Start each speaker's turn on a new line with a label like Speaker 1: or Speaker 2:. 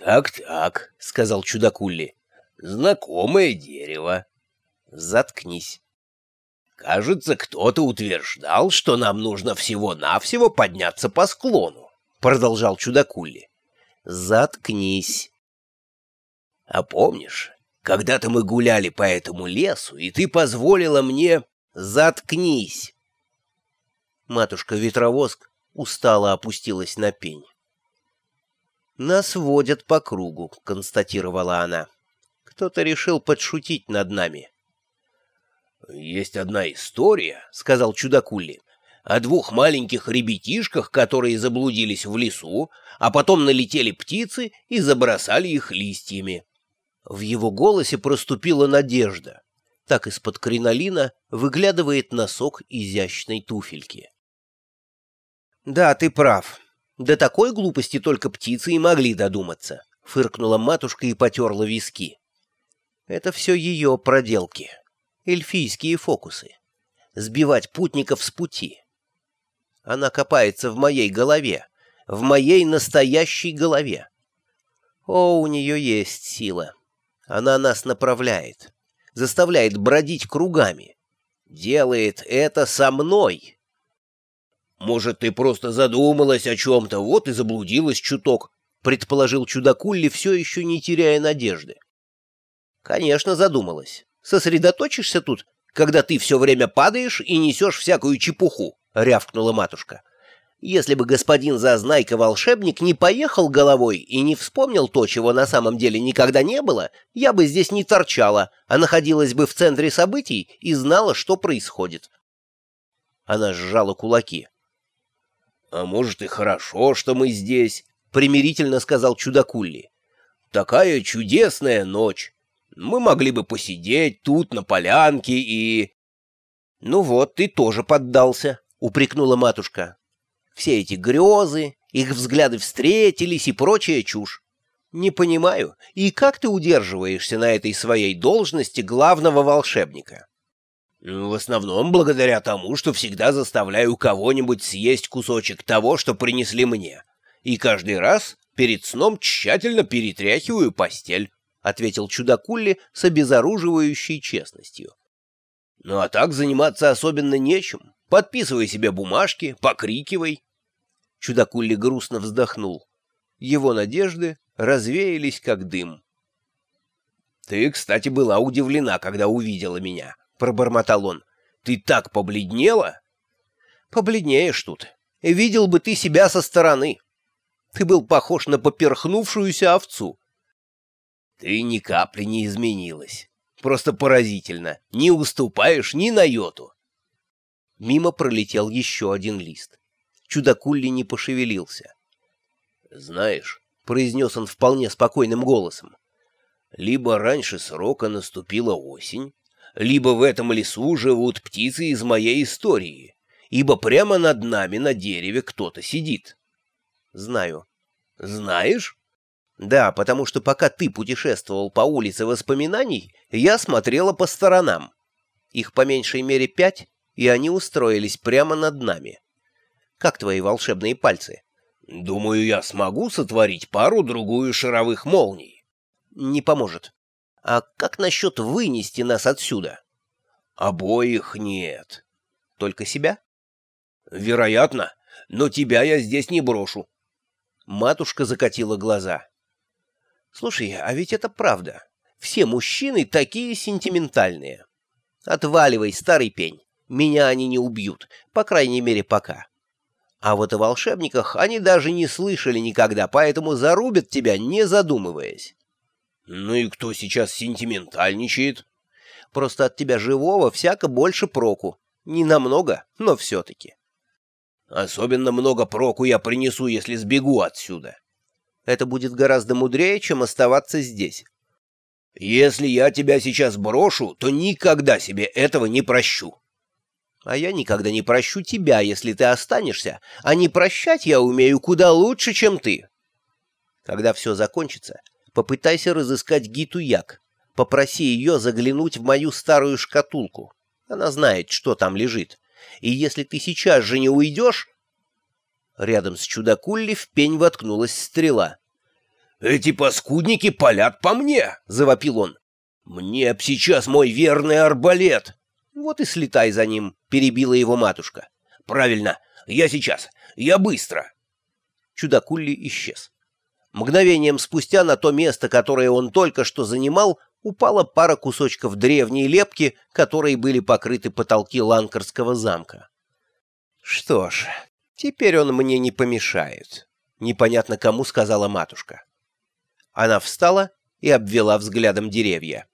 Speaker 1: «Так-так», — сказал чудакулли, — «знакомое дерево».
Speaker 2: «Заткнись».
Speaker 1: «Кажется, кто-то утверждал, что нам нужно всего-навсего подняться по склону», — продолжал чудакулли.
Speaker 2: «Заткнись».
Speaker 1: «А помнишь, когда-то мы гуляли по этому лесу, и ты позволила мне...»
Speaker 2: «Заткнись!» Матушка-ветровоск устало опустилась на пень. «Нас водят по кругу», — констатировала она. «Кто-то решил подшутить над нами».
Speaker 1: «Есть одна история», — сказал чудакулли, — «о двух маленьких ребятишках, которые заблудились в лесу, а потом налетели птицы и забросали их листьями».
Speaker 2: В его голосе проступила надежда. Так из-под кринолина выглядывает носок изящной туфельки. «Да, ты прав. До такой глупости только птицы и могли додуматься», — фыркнула матушка и потерла виски. «Это все ее проделки. Эльфийские фокусы. Сбивать путников с пути. Она копается в моей голове, в моей настоящей голове. О, у нее есть сила. Она нас направляет, заставляет бродить кругами. Делает это со мной».
Speaker 1: «Может, ты просто задумалась о чем-то, вот и заблудилась чуток», — предположил чудакулли, все еще не теряя надежды.
Speaker 2: «Конечно, задумалась. Сосредоточишься тут, когда ты все время падаешь и несешь всякую чепуху», — рявкнула матушка. «Если бы господин Зазнайка-волшебник не поехал головой и не вспомнил то, чего на самом деле никогда не было, я бы здесь не торчала, а находилась бы в центре событий и знала, что происходит». Она сжала кулаки.
Speaker 1: «А может, и хорошо, что мы здесь», — примирительно сказал чудакулли. «Такая чудесная ночь. Мы могли бы посидеть тут, на полянке, и...»
Speaker 2: «Ну вот, ты тоже поддался», — упрекнула матушка. «Все эти грезы, их взгляды встретились и прочая чушь. Не понимаю, и как ты удерживаешься на этой своей должности главного волшебника?»
Speaker 1: В основном благодаря тому, что всегда заставляю кого-нибудь съесть кусочек того, что принесли мне. И каждый раз перед сном тщательно перетряхиваю постель, — ответил чудакулли с обезоруживающей честностью. Ну а так заниматься особенно нечем. Подписывай себе бумажки, покрикивай.
Speaker 2: Чудакулли грустно вздохнул. Его надежды развеялись, как дым.
Speaker 1: Ты, кстати, была удивлена, когда увидела меня пробормотал он. «Ты так побледнела?»
Speaker 2: «Побледнеешь тут. Видел бы ты себя со стороны. Ты был похож на поперхнувшуюся овцу».
Speaker 1: «Ты ни капли не изменилась. Просто поразительно. Не уступаешь ни на йоту».
Speaker 2: Мимо пролетел еще один лист. Чудакулли не пошевелился.
Speaker 1: «Знаешь», — произнес он вполне спокойным голосом, — «либо раньше срока наступила осень, либо в этом лесу живут птицы из моей истории, ибо прямо над нами на дереве кто-то сидит.
Speaker 2: Знаю.
Speaker 1: Знаешь?
Speaker 2: Да, потому что пока ты путешествовал по улице воспоминаний, я смотрела по сторонам. Их по меньшей мере пять, и они устроились прямо над нами. Как твои волшебные пальцы?
Speaker 1: Думаю, я смогу сотворить пару-другую шаровых молний.
Speaker 2: Не поможет. А как насчет вынести нас отсюда?
Speaker 1: Обоих нет.
Speaker 2: Только себя?
Speaker 1: Вероятно, но тебя я здесь не брошу.
Speaker 2: Матушка закатила глаза. Слушай, а ведь это правда. Все мужчины такие сентиментальные. Отваливай, старый пень. Меня они не убьют, по крайней мере, пока. А вот о волшебниках они даже не слышали никогда, поэтому зарубят тебя, не задумываясь.
Speaker 1: «Ну и кто сейчас сентиментальничает?»
Speaker 2: «Просто от тебя живого всяко больше проку. Не намного, но все-таки».
Speaker 1: «Особенно много проку я принесу, если сбегу отсюда».
Speaker 2: «Это будет гораздо мудрее, чем оставаться здесь».
Speaker 1: «Если я тебя сейчас брошу, то никогда себе этого не прощу».
Speaker 2: «А я никогда не прощу тебя, если ты останешься, а не прощать я умею куда лучше, чем ты». Когда все закончится, Попытайся разыскать Гиту Як. Попроси ее заглянуть в мою старую шкатулку. Она знает, что там лежит. И если ты сейчас же не уйдешь...» Рядом с чудакулли в пень воткнулась стрела.
Speaker 1: Эти паскудники палят по мне!» — завопил он. «Мне б сейчас мой верный арбалет!»
Speaker 2: «Вот и слетай за ним», — перебила его матушка.
Speaker 1: «Правильно, я сейчас, я быстро!»
Speaker 2: Чудакулли исчез. Мгновением спустя на то место, которое он только что занимал, упала пара кусочков древней лепки, которые были покрыты потолки Ланкарского замка. «Что ж, теперь он мне не помешает», — непонятно кому сказала матушка. Она встала и обвела взглядом деревья.